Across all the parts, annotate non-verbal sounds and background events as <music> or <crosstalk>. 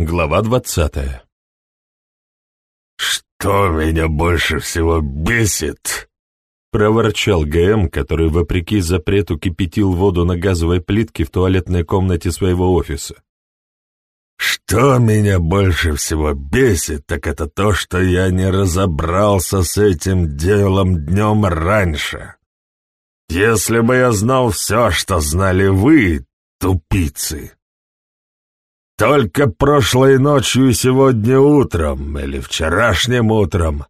Глава двадцатая. «Что меня больше всего бесит?» — проворчал ГМ, который, вопреки запрету, кипятил воду на газовой плитке в туалетной комнате своего офиса. «Что меня больше всего бесит, так это то, что я не разобрался с этим делом днем раньше. Если бы я знал все, что знали вы, тупицы, только прошлой ночью и сегодня утром, или вчерашним утром,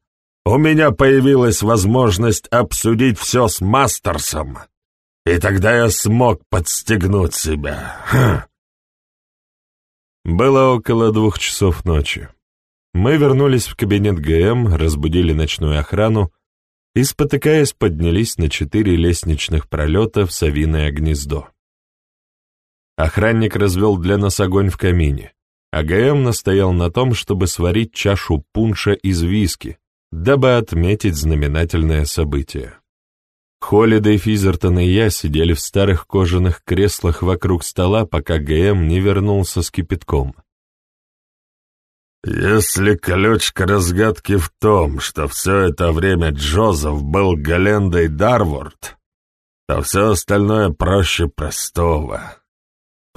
у меня появилась возможность обсудить все с Мастерсом, и тогда я смог подстегнуть себя. Хм. Было около двух часов ночи. Мы вернулись в кабинет ГМ, разбудили ночную охрану и, спотыкаясь, поднялись на четыре лестничных пролета в совиное гнездо. Охранник развел для нас огонь в камине, а ГМ настоял на том, чтобы сварить чашу пунша из виски, дабы отметить знаменательное событие. Холидей, Физертон и я сидели в старых кожаных креслах вокруг стола, пока ГМ не вернулся с кипятком. «Если ключ к разгадке в том, что все это время Джозеф был Галендой Дарворд, то все остальное проще простого»,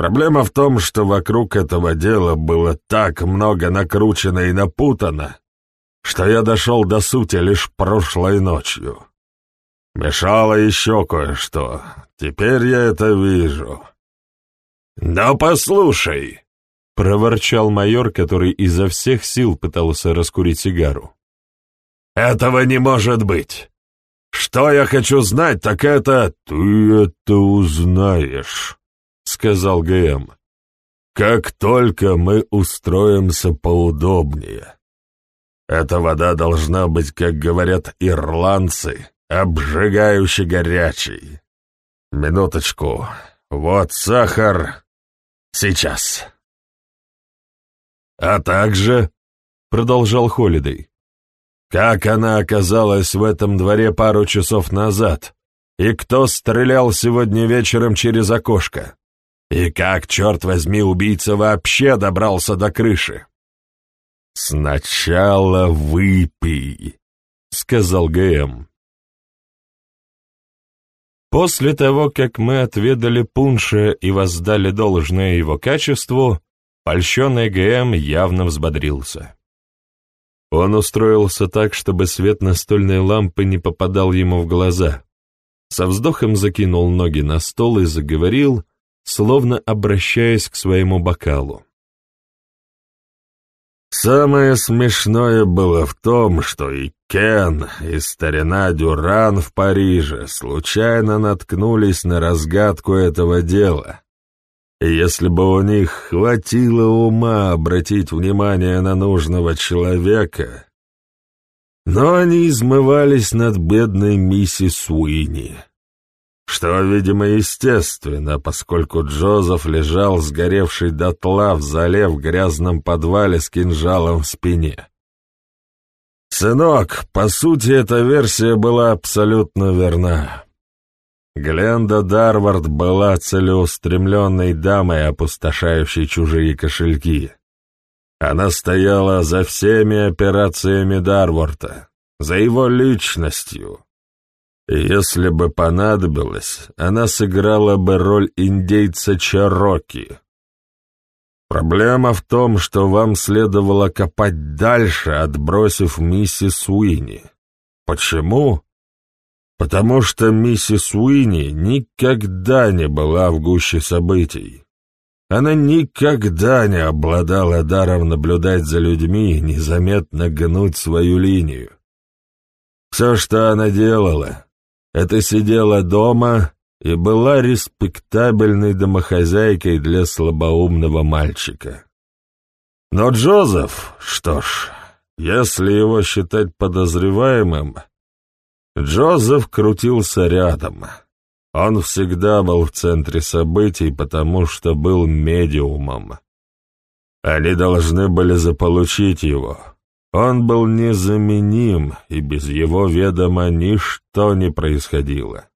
Проблема в том, что вокруг этого дела было так много накручено и напутано, что я дошел до сути лишь прошлой ночью. Мешало еще кое-что. Теперь я это вижу. «Да послушай!» — проворчал майор, который изо всех сил пытался раскурить сигару. «Этого не может быть! Что я хочу знать, так это... Ты это узнаешь!» — сказал ГМ. «Как только мы устроимся поудобнее. Эта вода должна быть, как говорят ирландцы, обжигающе горячей. Минуточку. Вот сахар. Сейчас». «А также», — продолжал Холидей, «как она оказалась в этом дворе пару часов назад, и кто стрелял сегодня вечером через окошко?» И как, черт возьми, убийца вообще добрался до крыши? «Сначала выпей», — сказал ГМ. После того, как мы отведали пунша и воздали должное его качеству, польщенный ГМ явно взбодрился. Он устроился так, чтобы свет настольной лампы не попадал ему в глаза. Со вздохом закинул ноги на стол и заговорил, словно обращаясь к своему бокалу. Самое смешное было в том, что и Кен, и старина Дюран в Париже случайно наткнулись на разгадку этого дела. И если бы у них хватило ума обратить внимание на нужного человека, но они измывались над бедной миссис Уинни что, видимо, естественно, поскольку Джозеф лежал сгоревший дотла в зале в грязном подвале с кинжалом в спине. «Сынок, по сути, эта версия была абсолютно верна. Гленда Дарвард была целеустремленной дамой, опустошающей чужие кошельки. Она стояла за всеми операциями Дарворта, за его личностью, если бы понадобилось, она сыграла бы роль индейца Чароки. Проблема в том, что вам следовало копать дальше, отбросив миссис Уинни. Почему? Потому что миссис Уинни никогда не была в гуще событий. Она никогда не обладала даром наблюдать за людьми и незаметно гнуть свою линию. Все, что она делала, это сидела дома и была респектабельной домохозяйкой для слабоумного мальчика. Но Джозеф, что ж, если его считать подозреваемым, Джозеф крутился рядом. Он всегда был в центре событий, потому что был медиумом. Они должны были заполучить его, он был незаменим, и без его ведома ничто не происходило.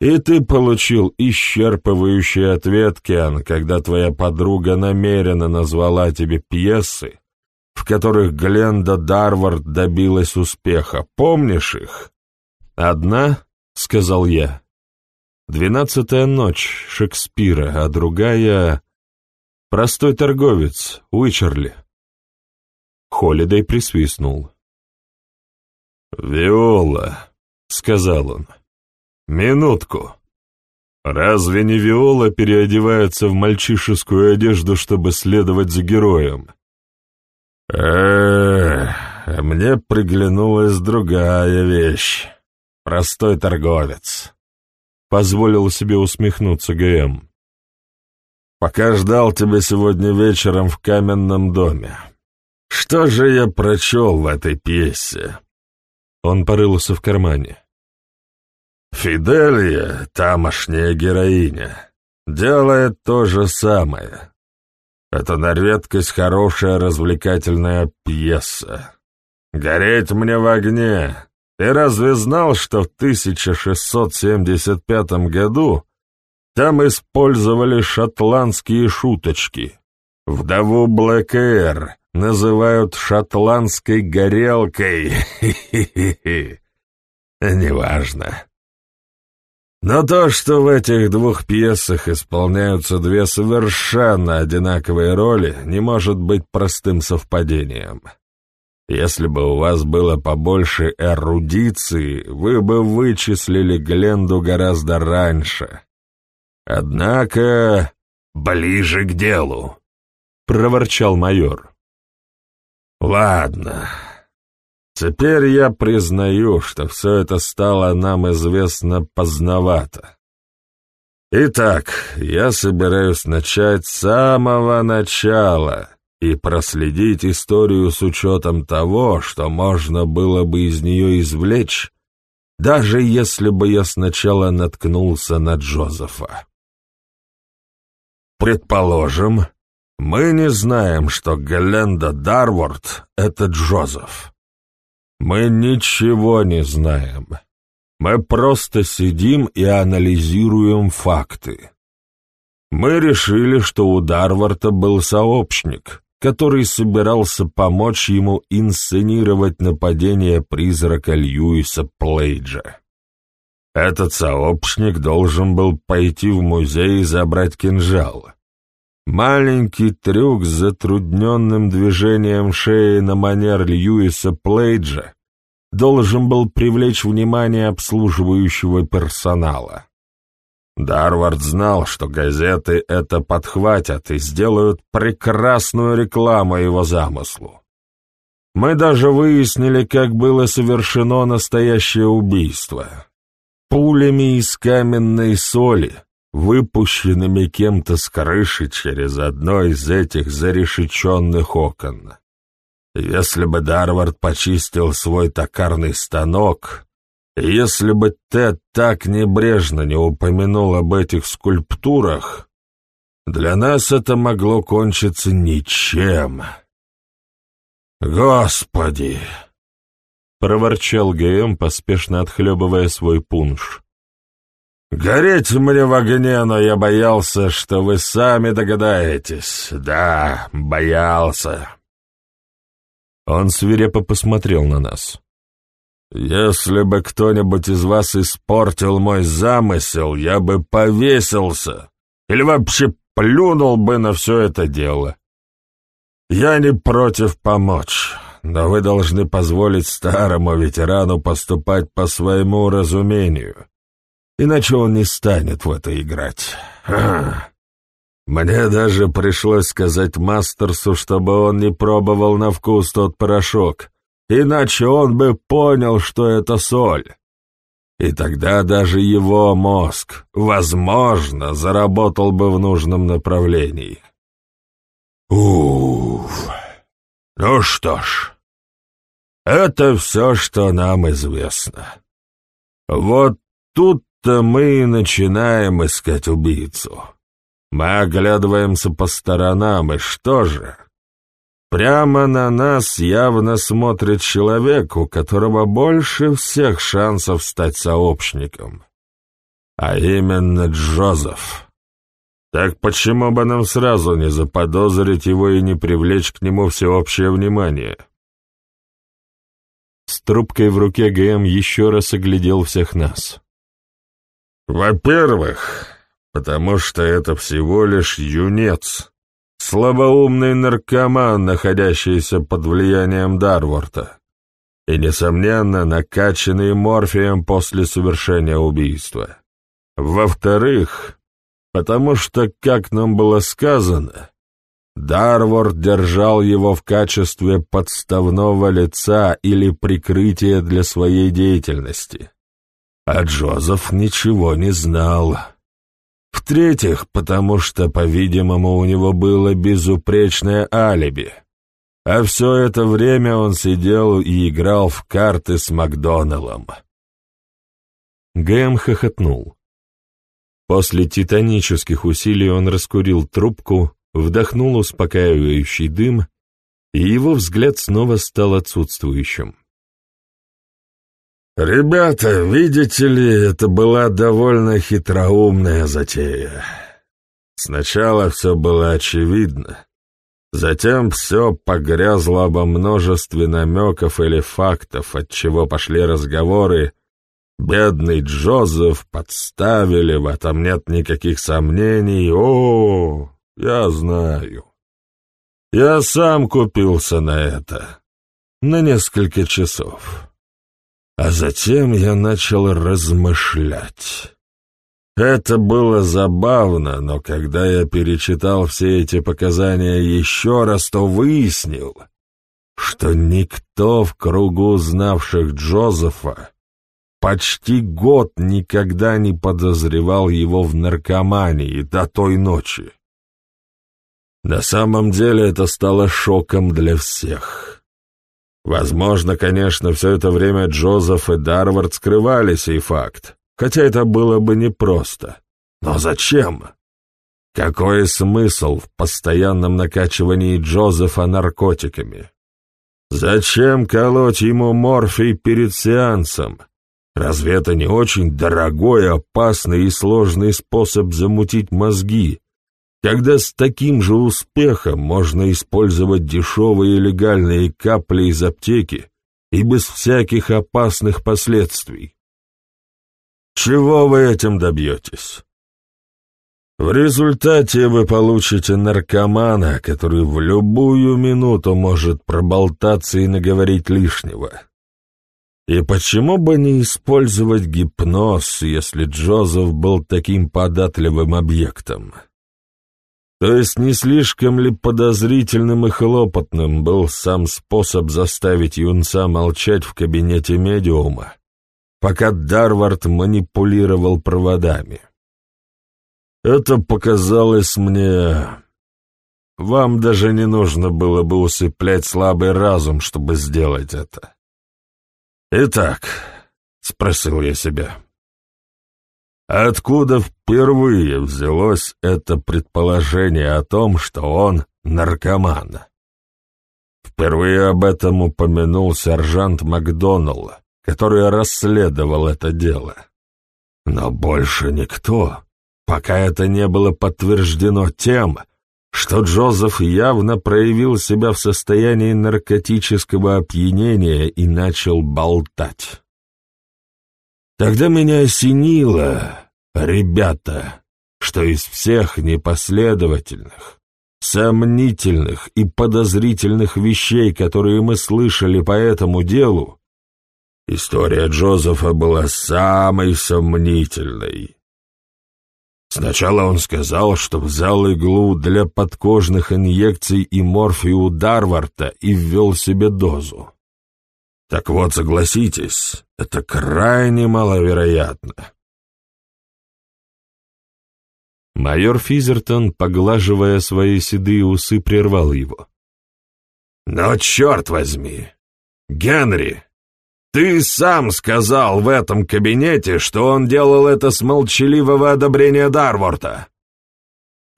И ты получил исчерпывающий ответ, Кен, когда твоя подруга намеренно назвала тебе пьесы, в которых Гленда Дарвард добилась успеха. Помнишь их? «Одна?» — сказал я. «Двенадцатая ночь» Шекспира, а другая — «Простой торговец» Уичерли. Холидей присвистнул. «Виола», — сказал он. «Минутку. Разве не Виола переодевается в мальчишескую одежду, чтобы следовать за героем?» э мне приглянулась другая вещь. Простой торговец. Позволил себе усмехнуться ГМ. Пока ждал тебя сегодня вечером в каменном доме. Что же я прочел в этой пьесе? Он порылся в кармане. Фиделия, тамошняя героиня, делает то же самое. Это на редкость хорошая развлекательная пьеса. «Гореть мне в огне». Ты разве знал, что в 1675 году там использовали шотландские шуточки? Вдову Блэк называют шотландской горелкой. Неважно. Но то, что в этих двух пьесах исполняются две совершенно одинаковые роли, не может быть простым совпадением. Если бы у вас было побольше эрудиции, вы бы вычислили Гленду гораздо раньше. Однако ближе к делу, — проворчал майор. Ладно, Теперь я признаю, что все это стало нам известно поздновато. Итак, я собираюсь начать с самого начала и проследить историю с учетом того, что можно было бы из нее извлечь, даже если бы я сначала наткнулся на Джозефа. Предположим, мы не знаем, что Гленда Дарворд — это Джозеф. Мы ничего не знаем. Мы просто сидим и анализируем факты. Мы решили, что у Дарварта был сообщник, который собирался помочь ему инсценировать нападение призрака Льюиса Плейджа. Этот сообщник должен был пойти в музей и забрать кинжал. Маленький трюк с затрудненным движением шеи на манер Льюиса Плейджа должен был привлечь внимание обслуживающего персонала. Дарвард знал, что газеты это подхватят и сделают прекрасную рекламу его замыслу. Мы даже выяснили, как было совершено настоящее убийство. Пулями из каменной соли — выпущенными кем-то с крыши через одно из этих зарешеченных окон. Если бы Дарвард почистил свой токарный станок, если бы Тед так небрежно не упомянул об этих скульптурах, для нас это могло кончиться ничем. «Господи!» — проворчал ГМ, поспешно отхлебывая свой пунш. «Гореть мне в огне, но я боялся, что вы сами догадаетесь. Да, боялся». Он свирепо посмотрел на нас. «Если бы кто-нибудь из вас испортил мой замысел, я бы повесился или вообще плюнул бы на все это дело. Я не против помочь, но вы должны позволить старому ветерану поступать по своему разумению» иначе он не станет в это играть. А. Мне даже пришлось сказать Мастерсу, чтобы он не пробовал на вкус тот порошок, иначе он бы понял, что это соль. И тогда даже его мозг, возможно, заработал бы в нужном направлении. Уф. Ну что ж, это все, что нам известно. Вот тут то мы начинаем искать убийцу. Мы оглядываемся по сторонам, и что же? Прямо на нас явно смотрит человек, у которого больше всех шансов стать сообщником. а именно Джозеф. Так почему бы нам сразу не заподозрить его и не привлечь к нему всеобщее внимание? С трубкой в руке ГМ еще раз оглядел всех нас. Во-первых, потому что это всего лишь юнец, слабоумный наркоман, находящийся под влиянием Дарворта, и, несомненно, накачанный морфием после совершения убийства. Во-вторых, потому что, как нам было сказано, Дарворд держал его в качестве подставного лица или прикрытия для своей деятельности. А Джозеф ничего не знал. В-третьих, потому что, по-видимому, у него было безупречное алиби. А все это время он сидел и играл в карты с Макдоналлом. Гэм хохотнул. После титанических усилий он раскурил трубку, вдохнул успокаивающий дым, и его взгляд снова стал отсутствующим. «Ребята, видите ли, это была довольно хитроумная затея. Сначала все было очевидно, затем все погрязло обо множестве намеков или фактов, от чего пошли разговоры. Бедный Джозеф подставили, в этом нет никаких сомнений. О, я знаю. Я сам купился на это. На несколько часов. А затем я начал размышлять. Это было забавно, но когда я перечитал все эти показания еще раз, то выяснил, что никто в кругу знавших Джозефа почти год никогда не подозревал его в наркомании до той ночи. На самом деле это стало шоком для всех. Возможно, конечно, все это время Джозеф и Дарвард скрывали сей факт, хотя это было бы непросто. Но зачем? Какой смысл в постоянном накачивании Джозефа наркотиками? Зачем колоть ему морфий перед сеансом? Разве это не очень дорогой, опасный и сложный способ замутить мозги, когда с таким же успехом можно использовать дешевые легальные капли из аптеки и без всяких опасных последствий. Чего вы этим добьетесь? В результате вы получите наркомана, который в любую минуту может проболтаться и наговорить лишнего. И почему бы не использовать гипноз, если Джозеф был таким податливым объектом? То есть не слишком ли подозрительным и хлопотным был сам способ заставить юнца молчать в кабинете медиума, пока Дарвард манипулировал проводами? Это показалось мне... Вам даже не нужно было бы усыплять слабый разум, чтобы сделать это. «Итак», — спросил я себя, — Откуда впервые взялось это предположение о том, что он наркоман? Впервые об этом упомянул сержант Макдоналл, который расследовал это дело. Но больше никто, пока это не было подтверждено тем, что Джозеф явно проявил себя в состоянии наркотического опьянения и начал болтать. Тогда меня осенило, ребята, что из всех непоследовательных, сомнительных и подозрительных вещей, которые мы слышали по этому делу, история Джозефа была самой сомнительной. Сначала он сказал, что взял иглу для подкожных инъекций и морфию Дарварта и ввел себе дозу. Так вот, согласитесь, это крайне маловероятно. Майор Физертон, поглаживая свои седые усы, прервал его. «Но черт возьми! Генри, ты сам сказал в этом кабинете, что он делал это с молчаливого одобрения Дарворта!»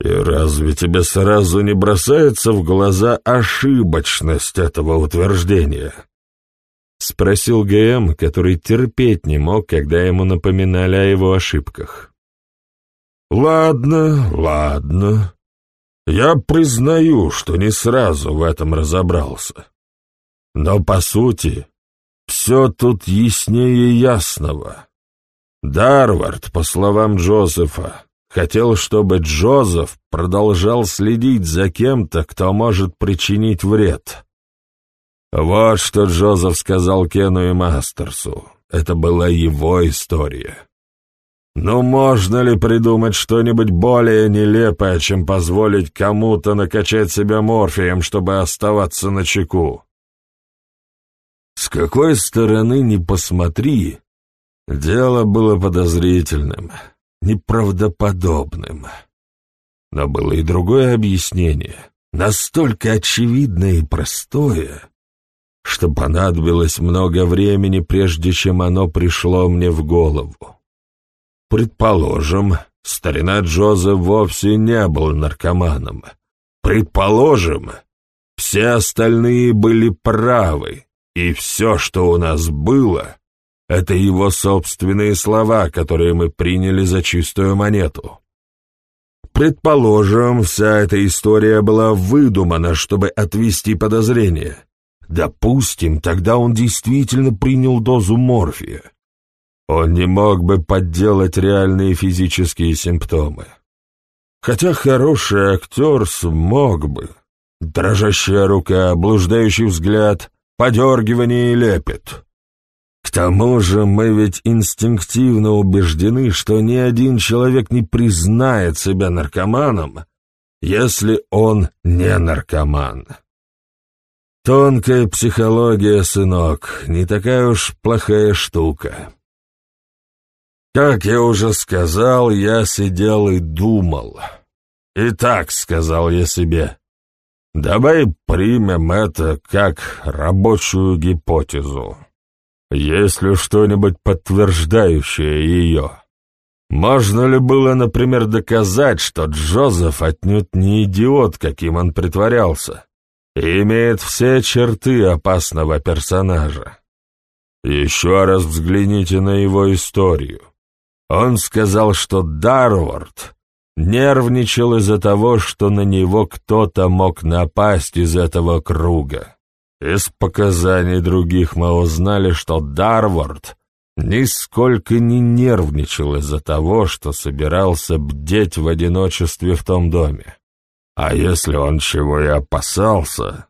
«И разве тебе сразу не бросается в глаза ошибочность этого утверждения?» Спросил ГМ, который терпеть не мог, когда ему напоминали о его ошибках. «Ладно, ладно. Я признаю, что не сразу в этом разобрался. Но, по сути, все тут яснее ясного. Дарвард, по словам Джозефа, хотел, чтобы Джозеф продолжал следить за кем-то, кто может причинить вред. Вот что Джозеф сказал Кену и Мастерсу. Это была его история. Но можно ли придумать что-нибудь более нелепое, чем позволить кому-то накачать себя морфием, чтобы оставаться на чеку? С какой стороны ни посмотри, дело было подозрительным, неправдоподобным. Но было и другое объяснение, настолько очевидное и простое, что понадобилось много времени, прежде чем оно пришло мне в голову. Предположим, старина Джозеф вовсе не был наркоманом. Предположим, все остальные были правы, и все, что у нас было, это его собственные слова, которые мы приняли за чистую монету. Предположим, вся эта история была выдумана, чтобы отвести подозрения. Допустим, тогда он действительно принял дозу морфия. Он не мог бы подделать реальные физические симптомы. Хотя хороший актер смог бы. Дрожащая рука, блуждающий взгляд, подергивание и лепет. К тому же мы ведь инстинктивно убеждены, что ни один человек не признает себя наркоманом, если он не наркоман. Тонкая психология, сынок, не такая уж плохая штука. Как я уже сказал, я сидел и думал. И так сказал я себе. Давай примем это как рабочую гипотезу. Есть ли что-нибудь подтверждающее ее? Можно ли было, например, доказать, что Джозеф отнюдь не идиот, каким он притворялся? Имеет все черты опасного персонажа. Еще раз взгляните на его историю. Он сказал, что Дарвард нервничал из-за того, что на него кто-то мог напасть из этого круга. Из показаний других мы узнали, что Дарвард нисколько не нервничал из-за того, что собирался бдеть в одиночестве в том доме. А если он чего и опасался,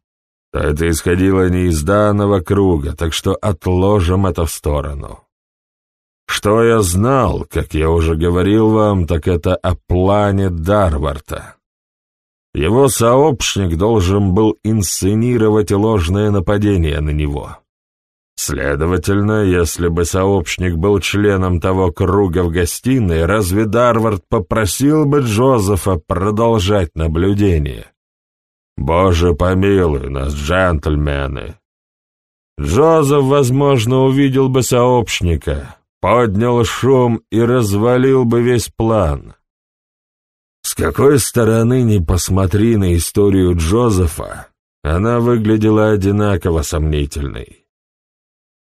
то это исходило не из данного круга, так что отложим это в сторону. Что я знал, как я уже говорил вам, так это о плане Дарварта. Его сообщник должен был инсценировать ложное нападение на него. Следовательно, если бы сообщник был членом того круга в гостиной, разве Дарвард попросил бы Джозефа продолжать наблюдение? Боже помилуй нас, джентльмены! Джозеф, возможно, увидел бы сообщника, поднял шум и развалил бы весь план. С какой стороны ни посмотри на историю Джозефа, она выглядела одинаково сомнительной.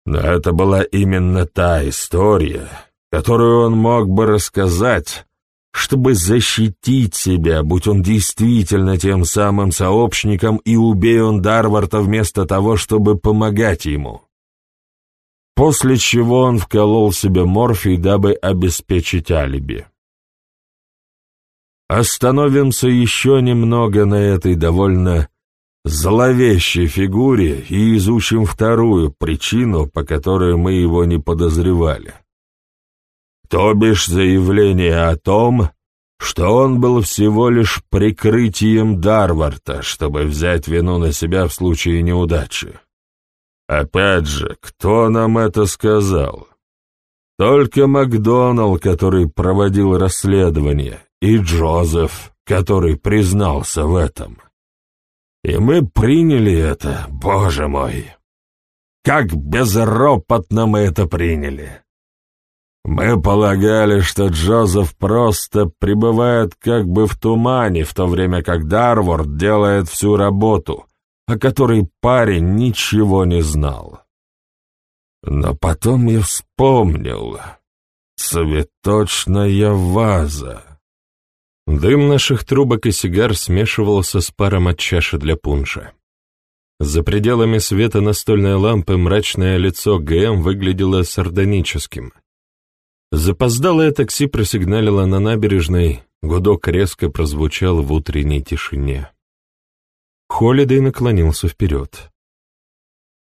Но это была именно та история, которую он мог бы рассказать, чтобы защитить себя, будь он действительно тем самым сообщником, и убей он Дарварда вместо того, чтобы помогать ему. После чего он вколол себе морфий, дабы обеспечить алиби. Остановимся еще немного на этой довольно зловещей фигуре и изучим вторую причину, по которой мы его не подозревали. То бишь заявление о том, что он был всего лишь прикрытием Дарварта, чтобы взять вину на себя в случае неудачи. Опять же, кто нам это сказал? Только Макдоналл, который проводил расследование, и Джозеф, который признался в этом. И мы приняли это, боже мой. Как безропотно мы это приняли. Мы полагали, что Джозеф просто пребывает как бы в тумане, в то время как Дарворд делает всю работу, о которой парень ничего не знал. Но потом я вспомнил. Цветочная ваза. Дым наших трубок и сигар смешивался с паром от чаши для пунша. За пределами света настольной лампы мрачное лицо ГМ выглядело сардоническим. Запоздалое такси просигналило на набережной, гудок резко прозвучал в утренней тишине. Холидей наклонился вперед.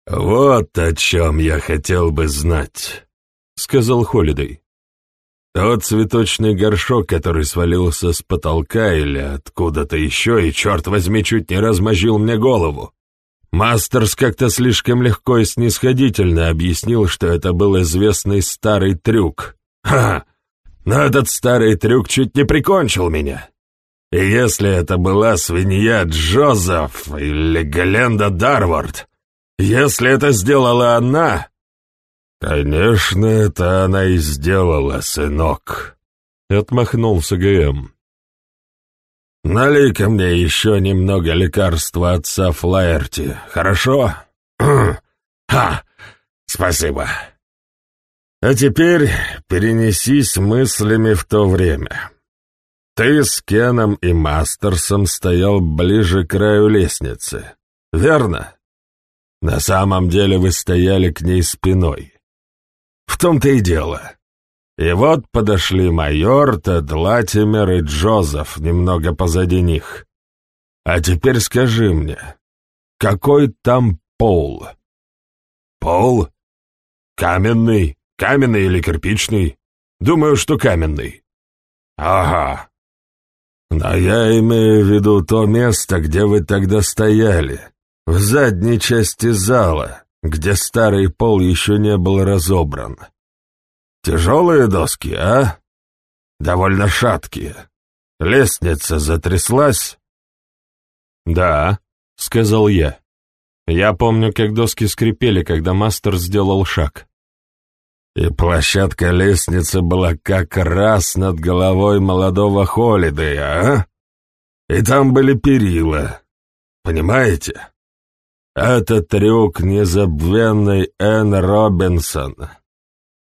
«Вот о чем я хотел бы знать», — сказал Холидей. «Тот цветочный горшок, который свалился с потолка или откуда-то еще, и, черт возьми, чуть не размозжил мне голову. Мастерс как-то слишком легко и снисходительно объяснил, что это был известный старый трюк. Ха! Но этот старый трюк чуть не прикончил меня. И если это была свинья Джозеф или Гленда Дарвард, если это сделала она... Конечно, это она и сделала, сынок. Отмахнулся ГМ. Налей-ка мне еще немного лекарства отца Флаерти, хорошо? <clears throat> Ха! Спасибо. А теперь перенесись мыслями в то время. Ты с Кеном и Мастерсом стоял ближе к краю лестницы, верно? На самом деле вы стояли к ней спиной. В том-то и дело. И вот подошли майор, Тед Латимер и Джозеф немного позади них. А теперь скажи мне, какой там пол? Пол? Каменный? Каменный или кирпичный? Думаю, что каменный. Ага. Но я имею в виду то место, где вы тогда стояли в задней части зала, где старый пол еще не был разобран. Тяжелые доски, а? Довольно шаткие. Лестница затряслась? «Да», — сказал я. «Я помню, как доски скрипели, когда мастер сделал шаг». И площадка лестницы была как раз над головой молодого Холидея, а? И там были перила. Понимаете? Это трюк незабвенный Энн Робинсон.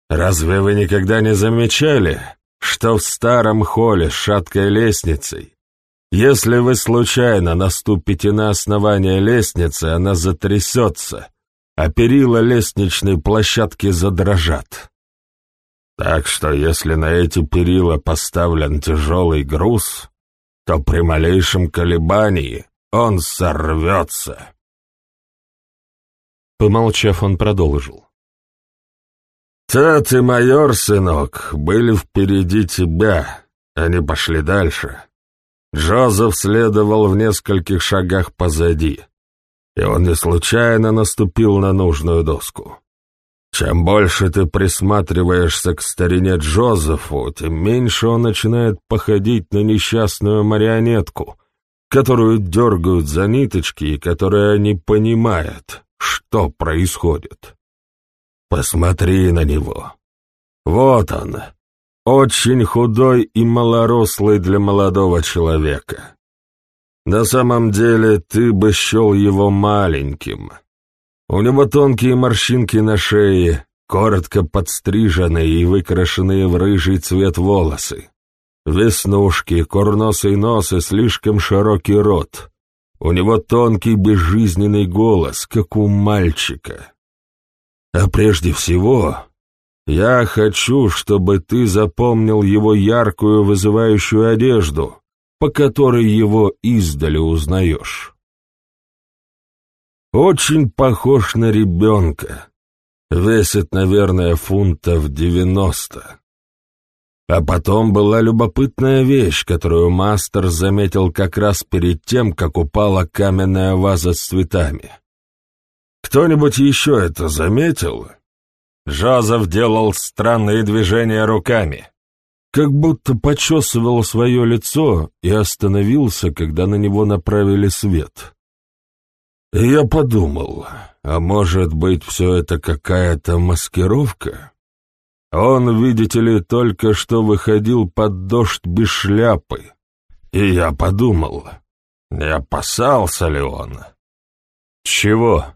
Разве вы никогда не замечали, что в старом холле с шаткой лестницей, если вы случайно наступите на основание лестницы, она затрясется, а перила лестничной площадки задрожат? Так что если на эти перила поставлен тяжелый груз, то при малейшем колебании он сорвется. Помолчав, он продолжил. «Тат и майор, сынок, были впереди тебя, они пошли дальше. Джозеф следовал в нескольких шагах позади, и он не случайно наступил на нужную доску. Чем больше ты присматриваешься к старине Джозефу, тем меньше он начинает походить на несчастную марионетку, которую дергают за ниточки и которая не понимает, что происходит. Посмотри на него. Вот он, очень худой и малорослый для молодого человека. На самом деле ты бы счел его маленьким. У него тонкие морщинки на шее, коротко подстриженные и выкрашенные в рыжий цвет волосы. Веснушки, курносый нос и слишком широкий рот. У него тонкий безжизненный голос, как у мальчика. А прежде всего, я хочу, чтобы ты запомнил его яркую вызывающую одежду, по которой его издали узнаешь. Очень похож на ребенка. Весит, наверное, фунтов девяносто. А потом была любопытная вещь, которую мастер заметил как раз перед тем, как упала каменная ваза с цветами. Кто-нибудь еще это заметил? Жозеф делал странные движения руками, как будто почесывал свое лицо и остановился, когда на него направили свет. И я подумал, а может быть, все это какая-то маскировка? Он, видите ли, только что выходил под дождь без шляпы. И я подумал, не опасался ли он? Чего?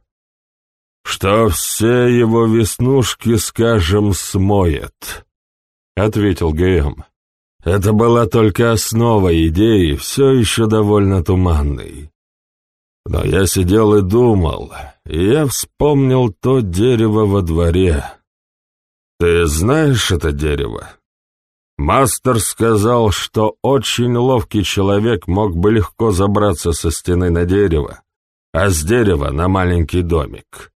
что все его веснушки, скажем, смоет», — ответил ГМ. Это была только основа идеи, все еще довольно туманной. Но я сидел и думал, и я вспомнил то дерево во дворе. Ты знаешь это дерево? Мастер сказал, что очень ловкий человек мог бы легко забраться со стены на дерево, а с дерева на маленький домик.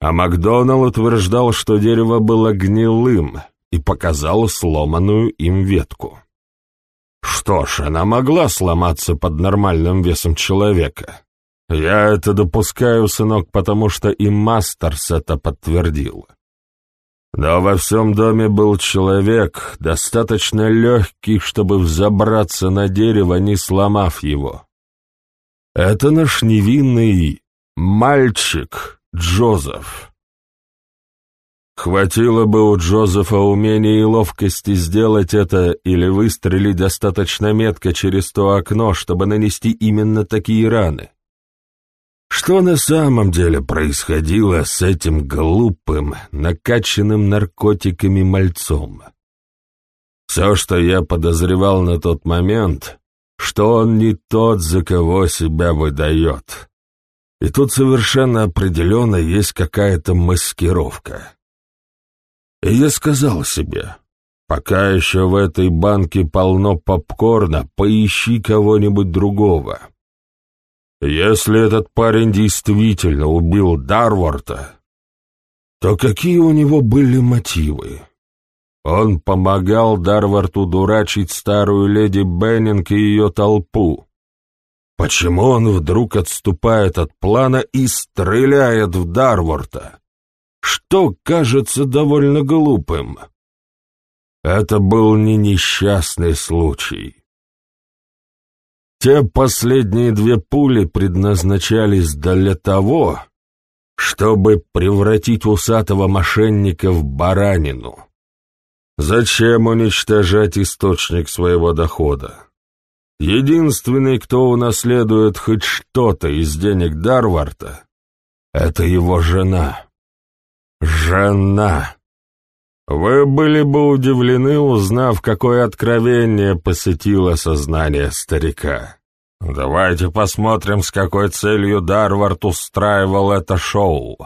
А Макдоналд утверждал, что дерево было гнилым, и показал сломанную им ветку. Что ж, она могла сломаться под нормальным весом человека. Я это допускаю, сынок, потому что и Мастерс это подтвердил. Но во всем доме был человек, достаточно легкий, чтобы взобраться на дерево, не сломав его. Это наш невинный мальчик Джозеф. Хватило бы у Джозефа умения и ловкости сделать это или выстрелить достаточно метко через то окно, чтобы нанести именно такие раны. Что на самом деле происходило с этим глупым, накачанным наркотиками мальцом? Все, что я подозревал на тот момент, что он не тот, за кого себя выдает. И тут совершенно определенно есть какая-то маскировка. И я сказал себе, пока еще в этой банке полно попкорна, поищи кого-нибудь другого. Если этот парень действительно убил Дарварда, то какие у него были мотивы? Он помогал Дарварту дурачить старую леди Беннинг и ее толпу. Почему он вдруг отступает от плана и стреляет в Дарварта? что кажется довольно глупым. Это был не несчастный случай. Те последние две пули предназначались для того, чтобы превратить усатого мошенника в баранину. Зачем уничтожать источник своего дохода? Единственный, кто унаследует хоть что-то из денег Дарварта, это его жена. Жена. Вы были бы удивлены, узнав, какое откровение посетило сознание старика. Давайте посмотрим, с какой целью Дарвард устраивал это шоу.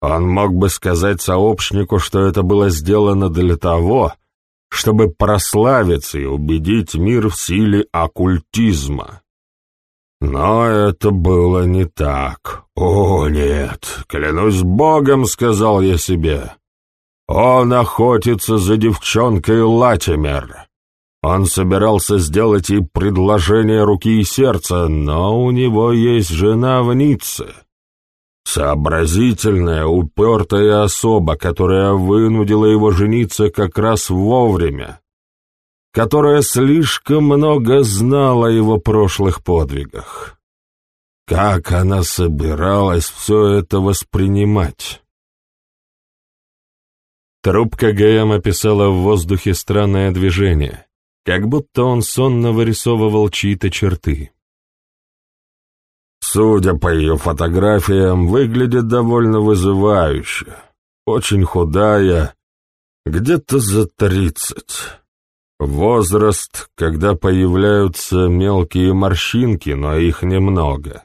Он мог бы сказать сообщнику, что это было сделано для того, чтобы прославиться и убедить мир в силе оккультизма. Но это было не так. О, нет, клянусь богом, сказал я себе. Он охотится за девчонкой Латимер. Он собирался сделать ей предложение руки и сердца, но у него есть жена в Ницце. Сообразительная, упертая особа, которая вынудила его жениться как раз вовремя, которая слишком много знала о его прошлых подвигах. Как она собиралась все это воспринимать? Трубка ГМ описала в воздухе странное движение, как будто он сонно вырисовывал чьи-то черты. Судя по ее фотографиям, выглядит довольно вызывающе. Очень худая, где-то за тридцать. Возраст, когда появляются мелкие морщинки, но их немного.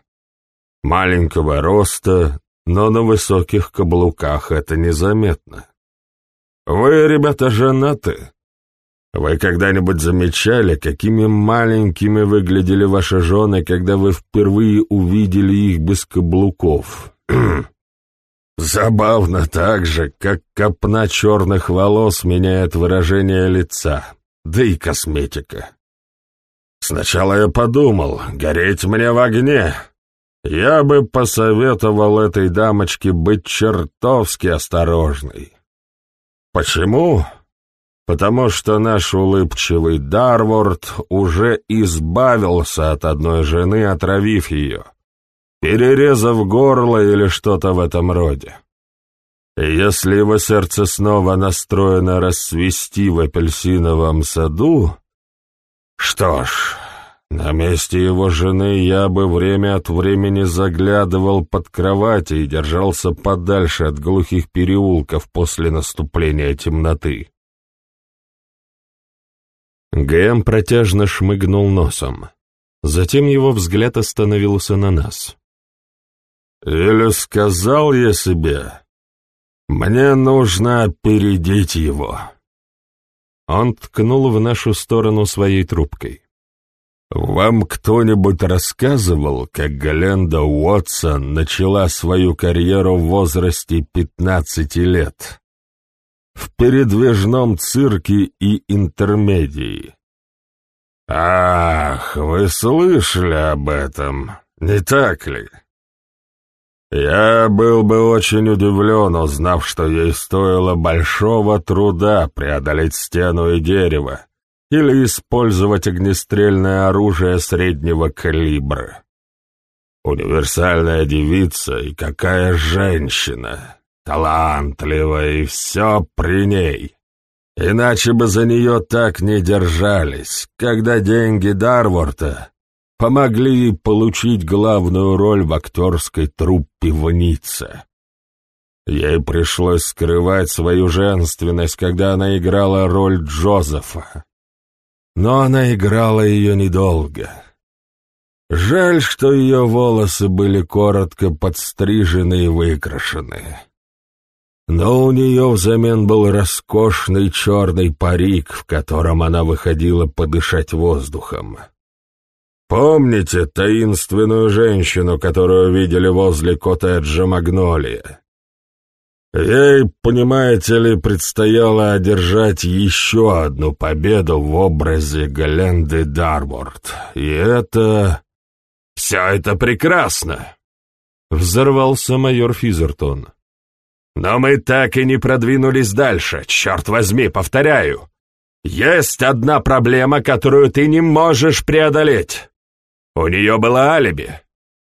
Маленького роста, но на высоких каблуках это незаметно. Вы, ребята, женаты? Вы когда-нибудь замечали, какими маленькими выглядели ваши жены, когда вы впервые увидели их без каблуков? <clears throat> Забавно так же, как копна черных волос меняет выражение лица да и косметика. Сначала я подумал, гореть мне в огне. Я бы посоветовал этой дамочке быть чертовски осторожной. Почему? Потому что наш улыбчивый Дарворд уже избавился от одной жены, отравив ее, перерезав горло или что-то в этом роде. И если его сердце снова настроено расцвести в апельсиновом саду, что ж, На месте его жены я бы время от времени заглядывал под кровать и держался подальше от глухих переулков после наступления темноты. Гэм протяжно шмыгнул носом. Затем его взгляд остановился на нас. «Или сказал я себе, мне нужно опередить его». Он ткнул в нашу сторону своей трубкой. «Вам кто-нибудь рассказывал, как Галенда Уотсон начала свою карьеру в возрасте пятнадцати лет? В передвижном цирке и интермедии. Ах, вы слышали об этом, не так ли?» Я был бы очень удивлен, узнав, что ей стоило большого труда преодолеть стену и дерево, или использовать огнестрельное оружие среднего калибра. Универсальная девица и какая женщина, талантливая и все при ней. Иначе бы за нее так не держались, когда деньги Дарворта помогли ей получить главную роль в актерской труппе в Ницце. Ей пришлось скрывать свою женственность, когда она играла роль Джозефа но она играла ее недолго. Жаль, что ее волосы были коротко подстрижены и выкрашены. Но у нее взамен был роскошный черный парик, в котором она выходила подышать воздухом. Помните таинственную женщину, которую видели возле коттеджа Магнолия? Ей, понимаете ли, предстояло одержать еще одну победу в образе Галенды Дарворд. И это... Все это прекрасно!» Взорвался майор Физертон. «Но мы так и не продвинулись дальше, черт возьми, повторяю. Есть одна проблема, которую ты не можешь преодолеть. У нее было алиби,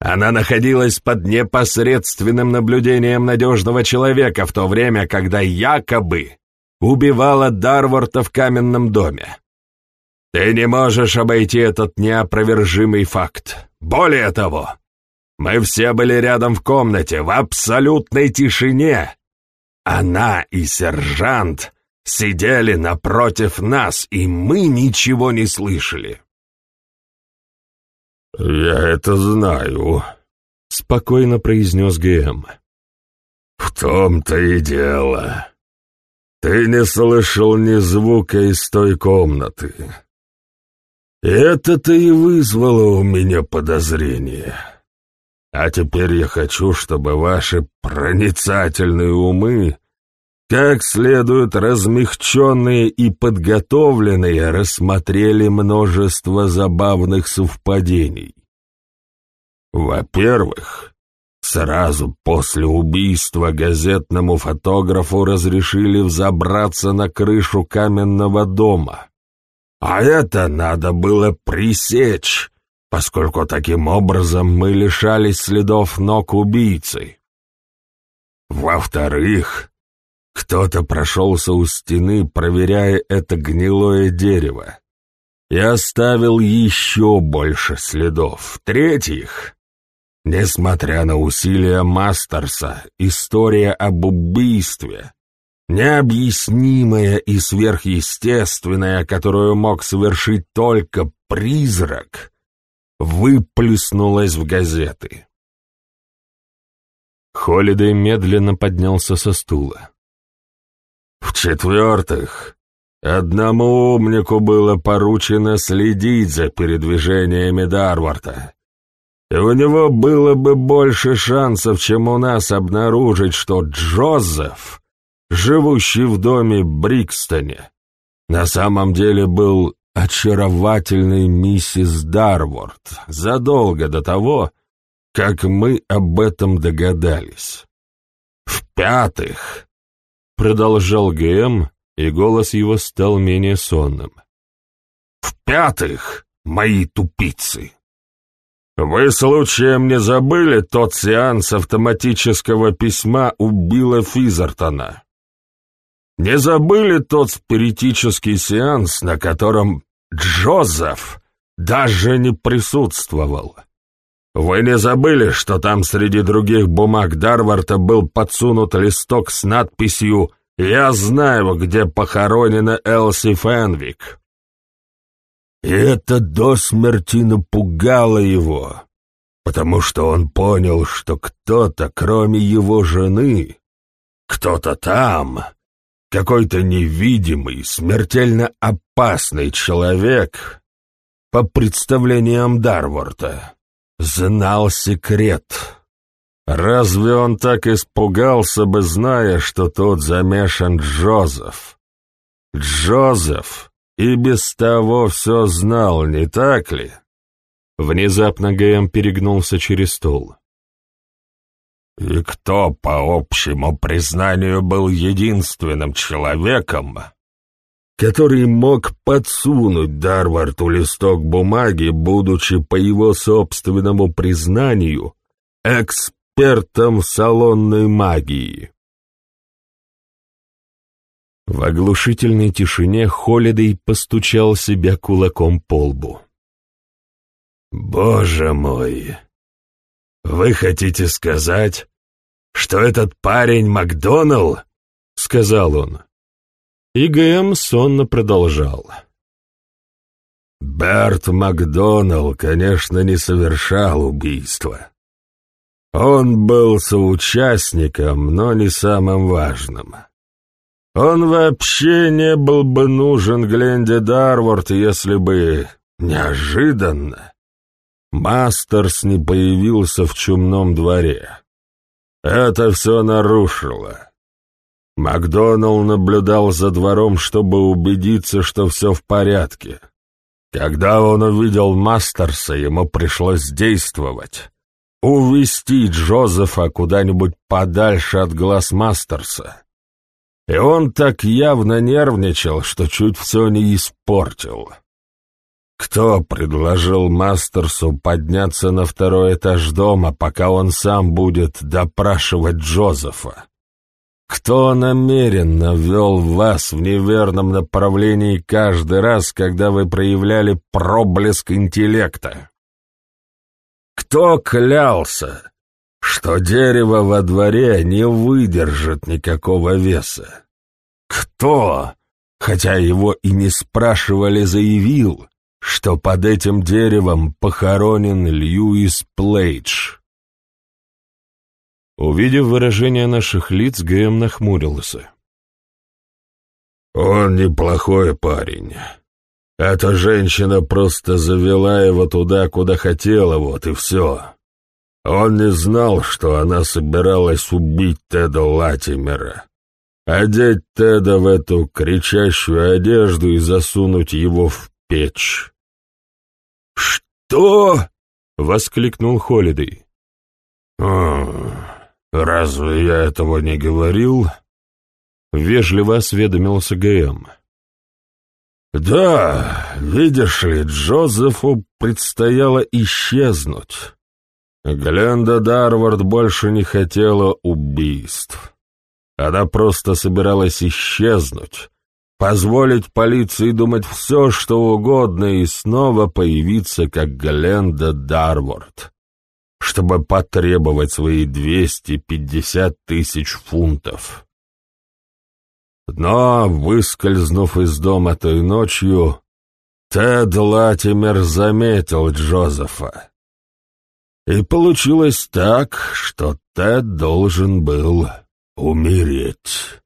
она находилась под непосредственным наблюдением надежного человека в то время, когда якобы убивала Дарворта в каменном доме. Ты не можешь обойти этот неопровержимый факт. Более того, мы все были рядом в комнате, в абсолютной тишине. Она и сержант сидели напротив нас, и мы ничего не слышали. «Я это знаю», — спокойно произнес ГМ. «В том-то и дело. Ты не слышал ни звука из той комнаты. Это-то и вызвало у меня подозрение. А теперь я хочу, чтобы ваши проницательные умы как следует размягченные и подготовленные рассмотрели множество забавных совпадений. Во-первых, сразу после убийства газетному фотографу разрешили взобраться на крышу каменного дома. А это надо было пресечь, поскольку таким образом мы лишались следов ног убийцы. Во-вторых, кто-то прошелся у стены, проверяя это гнилое дерево, и оставил еще больше следов. В-третьих, несмотря на усилия Мастерса, история об убийстве, необъяснимая и сверхъестественная, которую мог совершить только призрак, выплеснулась в газеты. Холидей медленно поднялся со стула. В-четвертых, одному умнику было поручено следить за передвижениями Дарварда. И у него было бы больше шансов, чем у нас обнаружить, что Джозеф, живущий в доме Брикстоне, на самом деле был очаровательной миссис Дарворд задолго до того, как мы об этом догадались. В-пятых, Продолжал ГМ, и голос его стал менее сонным. «В-пятых, мои тупицы! Вы случаем не забыли тот сеанс автоматического письма у Билла Физертона? Не забыли тот спиритический сеанс, на котором Джозеф даже не присутствовал. Вы не забыли, что там среди других бумаг Дарварда был подсунут листок с надписью «Я знаю, где похоронена Элси Фенвик». И это до смерти напугало его, потому что он понял, что кто-то, кроме его жены, кто-то там, какой-то невидимый, смертельно опасный человек, по представлениям Дарворта, знал секрет. Разве он так испугался бы, зная, что тут замешан Джозеф? Джозеф и без того все знал, не так ли? Внезапно ГМ перегнулся через стол. И кто, по общему признанию, был единственным человеком, который мог подсунуть Дарварту листок бумаги, будучи, по его собственному признанию, экспертом салонной магии. В оглушительной тишине Холидей постучал себя кулаком по лбу. «Боже мой! Вы хотите сказать, что этот парень Макдоналл?» — сказал он. И ГМ сонно продолжал. Берт Макдоналл, конечно, не совершал убийства. Он был соучастником, но не самым важным. Он вообще не был бы нужен Гленде Дарворд, если бы неожиданно Мастерс не появился в чумном дворе. Это все нарушило. Макдоналл наблюдал за двором, чтобы убедиться, что все в порядке. Когда он увидел Мастерса, ему пришлось действовать. Увести Джозефа куда-нибудь подальше от глаз Мастерса. И он так явно нервничал, что чуть все не испортил. Кто предложил Мастерсу подняться на второй этаж дома, пока он сам будет допрашивать Джозефа? Кто намеренно ввел вас в неверном направлении каждый раз, когда вы проявляли проблеск интеллекта? Кто клялся, что дерево во дворе не выдержит никакого веса? Кто, хотя его и не спрашивали, заявил, что под этим деревом похоронен Льюис Плейдж? Увидев выражение наших лиц, Гэм нахмурился. «Он неплохой парень. Эта женщина просто завела его туда, куда хотела, вот и все. Он не знал, что она собиралась убить Теда Латимера, одеть Теда в эту кричащую одежду и засунуть его в печь». «Что?» — воскликнул Холидей. «Разве я этого не говорил?» — вежливо осведомился ГМ. «Да, видишь ли, Джозефу предстояло исчезнуть. Гленда Дарвард больше не хотела убийств. Она просто собиралась исчезнуть, позволить полиции думать все, что угодно, и снова появиться как Гленда Дарвард чтобы потребовать свои 250 тысяч фунтов. Но, выскользнув из дома той ночью, Тед Латимер заметил Джозефа. И получилось так, что Тед должен был умереть.